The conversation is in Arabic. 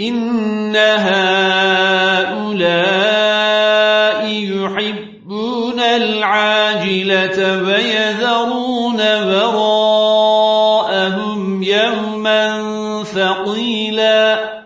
إن هؤلاء يحبون العاجلة فيذرون براءهم يوما ثقيلا